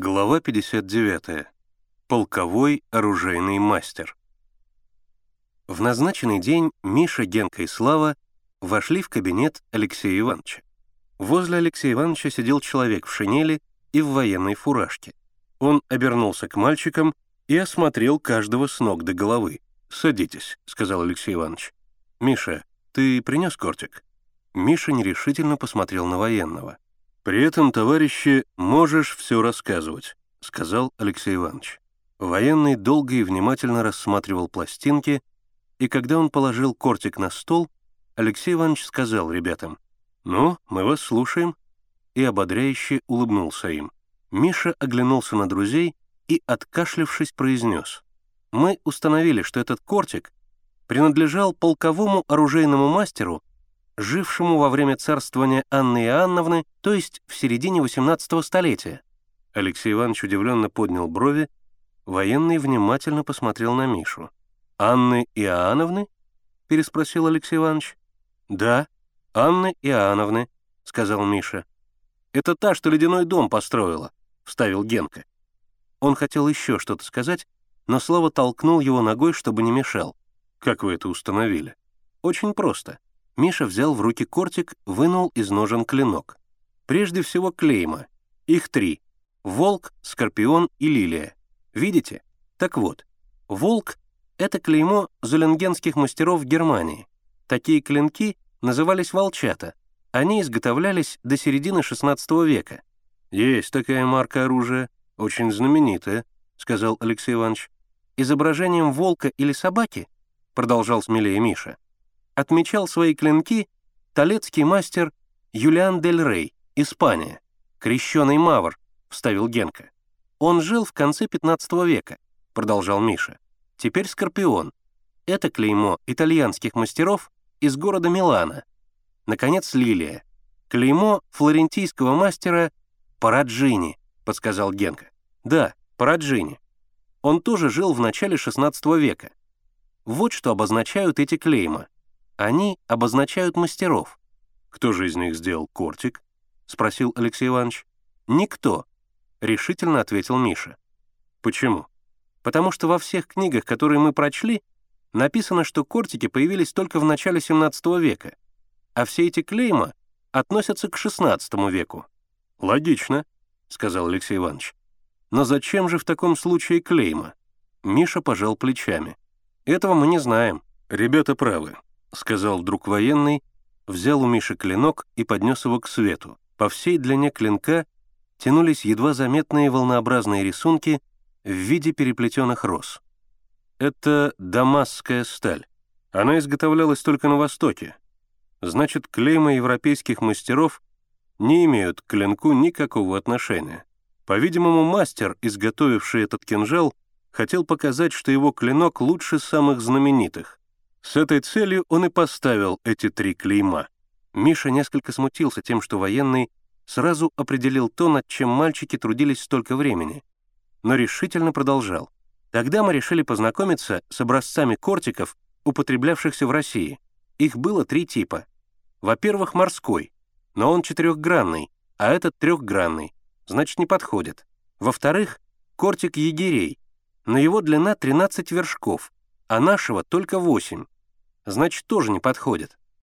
Глава 59. Полковой оружейный мастер. В назначенный день Миша, Генка и Слава вошли в кабинет Алексея Ивановича. Возле Алексея Ивановича сидел человек в шинели и в военной фуражке. Он обернулся к мальчикам и осмотрел каждого с ног до головы. «Садитесь», — сказал Алексей Иванович. «Миша, ты принес кортик?» Миша нерешительно посмотрел на военного — «При этом, товарищи, можешь все рассказывать», — сказал Алексей Иванович. Военный долго и внимательно рассматривал пластинки, и когда он положил кортик на стол, Алексей Иванович сказал ребятам, «Ну, мы вас слушаем», и ободряюще улыбнулся им. Миша оглянулся на друзей и, откашлившись, произнес, «Мы установили, что этот кортик принадлежал полковому оружейному мастеру жившему во время царствования Анны Иоанновны, то есть в середине XVIII столетия. Алексей Иванович удивленно поднял брови, военный внимательно посмотрел на Мишу. «Анны Иоанновны?» — переспросил Алексей Иванович. «Да, Анны Иоанновны», — сказал Миша. «Это та, что ледяной дом построила», — вставил Генка. Он хотел еще что-то сказать, но Слава толкнул его ногой, чтобы не мешал. «Как вы это установили?» «Очень просто. Миша взял в руки кортик, вынул из ножен клинок. Прежде всего клейма. Их три. Волк, Скорпион и Лилия. Видите? Так вот, волк — это клеймо зуленгенских мастеров Германии. Такие клинки назывались волчата. Они изготовлялись до середины XVI века. «Есть такая марка оружия, очень знаменитая», — сказал Алексей Иванович. «Изображением волка или собаки», — продолжал смелее Миша, — отмечал свои клинки талецкий мастер Юлиан Дель Рей, Испания. «Крещеный мавр», — вставил Генка. «Он жил в конце 15 века», — продолжал Миша. «Теперь Скорпион. Это клеймо итальянских мастеров из города Милана. Наконец, Лилия. Клеймо флорентийского мастера Параджини», — подсказал Генка. «Да, Параджини. Он тоже жил в начале 16 века. Вот что обозначают эти клейма — они обозначают мастеров. Кто же из них сделал кортик? спросил Алексей Иванович. Никто, решительно ответил Миша. Почему? Потому что во всех книгах, которые мы прочли, написано, что кортики появились только в начале 17 века, а все эти клейма относятся к 16 веку. Логично, сказал Алексей Иванович. Но зачем же в таком случае клейма? Миша пожал плечами. Этого мы не знаем. Ребята правы. — сказал вдруг военный, взял у Миши клинок и поднес его к свету. По всей длине клинка тянулись едва заметные волнообразные рисунки в виде переплетенных роз. Это дамасская сталь. Она изготовлялась только на Востоке. Значит, клейма европейских мастеров не имеют к клинку никакого отношения. По-видимому, мастер, изготовивший этот кинжал, хотел показать, что его клинок лучше самых знаменитых, с этой целью он и поставил эти три клейма. Миша несколько смутился тем, что военный сразу определил то, над чем мальчики трудились столько времени, но решительно продолжал. Тогда мы решили познакомиться с образцами кортиков, употреблявшихся в России. Их было три типа. Во-первых, морской, но он четырехгранный, а этот трехгранный, значит, не подходит. Во-вторых, кортик егерей, но его длина 13 вершков, а нашего только 8 значит, тоже не подходит.